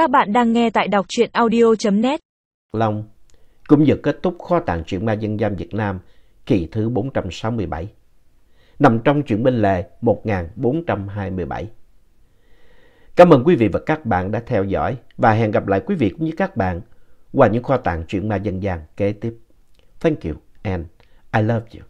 Các bạn đang nghe tại đọc truyện audio.net. Long cũng vừa kết thúc kho tàng truyện ma dân gian Việt Nam kỳ thứ 467, nằm trong truyện bên lề 1427. Cảm ơn quý vị và các bạn đã theo dõi và hẹn gặp lại quý vị cũng như các bạn qua những kho tàng truyện ma dân gian kế tiếp. Thank you and I love you.